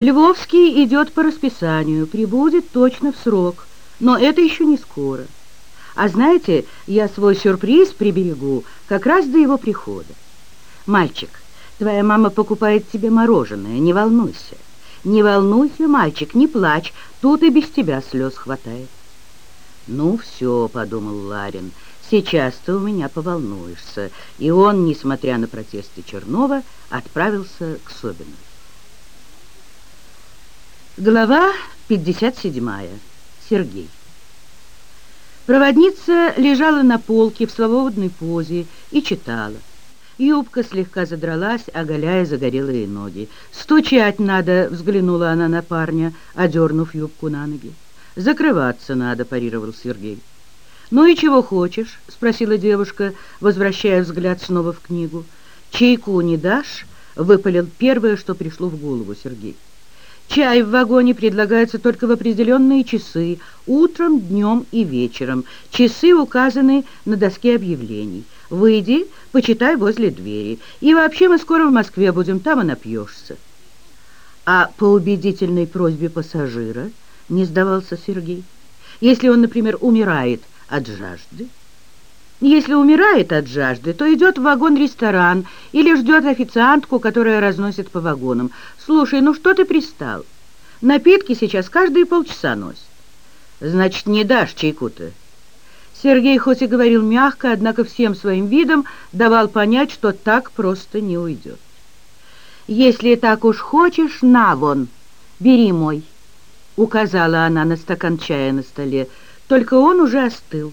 Львовский идет по расписанию, прибудет точно в срок, но это еще не скоро. А знаете, я свой сюрприз приберегу как раз до его прихода. Мальчик, твоя мама покупает тебе мороженое, не волнуйся. Не волнуйся, мальчик, не плачь, тут и без тебя слез хватает. Ну все, подумал Ларин, сейчас ты у меня поволнуешься. И он, несмотря на протесты Чернова, отправился к Собину. Глава 57. Сергей. Проводница лежала на полке в свободной позе и читала. Юбка слегка задралась, оголяя загорелые ноги. «Стучать надо!» — взглянула она на парня, одернув юбку на ноги. «Закрываться надо!» — парировал Сергей. «Ну и чего хочешь?» — спросила девушка, возвращая взгляд снова в книгу. «Чайку не дашь?» — выпалил первое, что пришло в голову Сергей. Чай в вагоне предлагается только в определенные часы, утром, днем и вечером. Часы указаны на доске объявлений. Выйди, почитай возле двери. И вообще мы скоро в Москве будем, там и напьешься. А по убедительной просьбе пассажира не сдавался Сергей. Если он, например, умирает от жажды, если умирает от жажды, то идет в вагон-ресторан или ждет официантку, которая разносит по вагонам. Слушай, ну что ты пристал? Напитки сейчас каждые полчаса носят. Значит, не дашь чайку-то? Сергей хоть и говорил мягко, однако всем своим видом давал понять, что так просто не уйдет. «Если так уж хочешь, на вон, бери мой», — указала она на стакан чая на столе, только он уже остыл.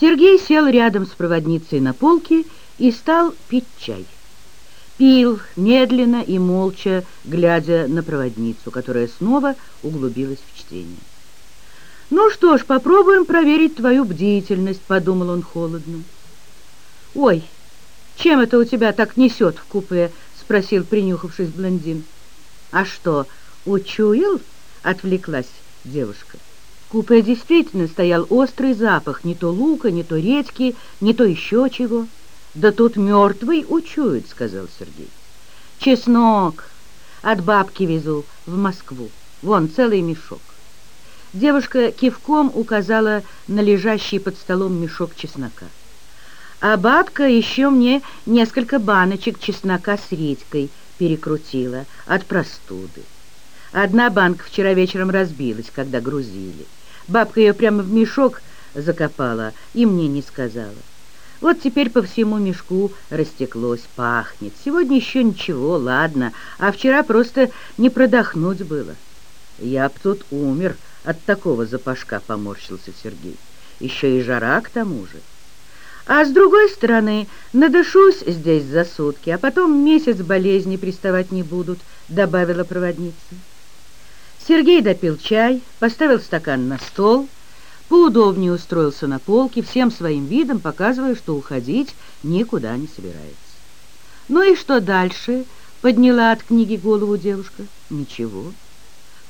Сергей сел рядом с проводницей на полке и стал пить чай. Пил медленно и молча, глядя на проводницу, которая снова углубилась в чтение. «Ну что ж, попробуем проверить твою бдительность», — подумал он холодно. «Ой, чем это у тебя так несет в купе?» — спросил, принюхавшись блондин. «А что, учуял?» — отвлеклась девушка. Купе действительно стоял острый запах, не то лука, не то редьки, не то еще чего. «Да тут мертвый учует», — сказал Сергей. «Чеснок! От бабки везу в Москву. Вон, целый мешок». Девушка кивком указала на лежащий под столом мешок чеснока. А бабка еще мне несколько баночек чеснока с редькой перекрутила от простуды. Одна банка вчера вечером разбилась, когда грузили. Бабка ее прямо в мешок закопала и мне не сказала. Вот теперь по всему мешку растеклось, пахнет. Сегодня еще ничего, ладно, а вчера просто не продохнуть было. Я б тут умер от такого запашка, поморщился Сергей. Еще и жара к тому же. А с другой стороны, надышусь здесь за сутки, а потом месяц болезни приставать не будут, добавила проводница. Сергей допил чай, поставил стакан на стол, поудобнее устроился на полке, всем своим видом показывая, что уходить никуда не собирается. «Ну и что дальше?» — подняла от книги голову девушка. «Ничего.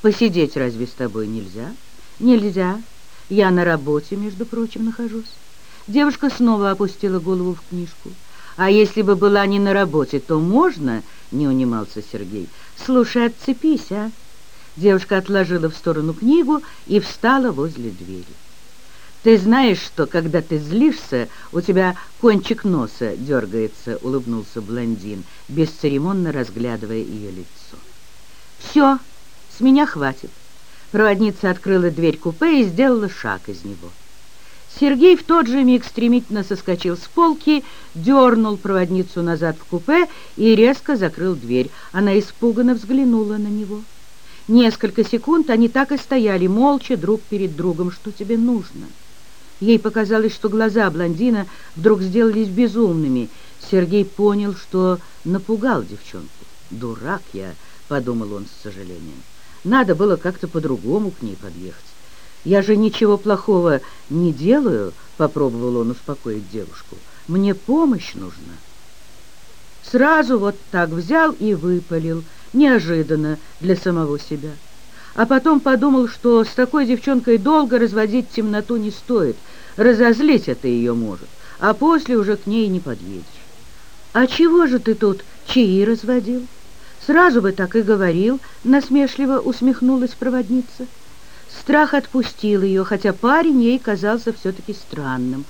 Посидеть разве с тобой нельзя?» «Нельзя. Я на работе, между прочим, нахожусь». Девушка снова опустила голову в книжку. «А если бы была не на работе, то можно?» — не унимался Сергей. «Слушай, отцепись, а!» Девушка отложила в сторону книгу и встала возле двери. «Ты знаешь, что, когда ты злишься, у тебя кончик носа дергается», — улыбнулся блондин, бесцеремонно разглядывая ее лицо. «Все, с меня хватит». Проводница открыла дверь купе и сделала шаг из него. Сергей в тот же миг стремительно соскочил с полки, дернул проводницу назад в купе и резко закрыл дверь. Она испуганно взглянула на него. Несколько секунд они так и стояли, молча, друг перед другом. «Что тебе нужно?» Ей показалось, что глаза блондина вдруг сделались безумными. Сергей понял, что напугал девчонку. «Дурак я», — подумал он с сожалением. «Надо было как-то по-другому к ней подъехать. Я же ничего плохого не делаю», — попробовал он успокоить девушку. «Мне помощь нужна». Сразу вот так взял и выпалил — неожиданно для самого себя. А потом подумал, что с такой девчонкой долго разводить темноту не стоит, разозлить это ее может, а после уже к ней не подъедешь. «А чего же ты тут чаи разводил?» «Сразу бы так и говорил», — насмешливо усмехнулась проводница. Страх отпустил ее, хотя парень ей казался все-таки странным.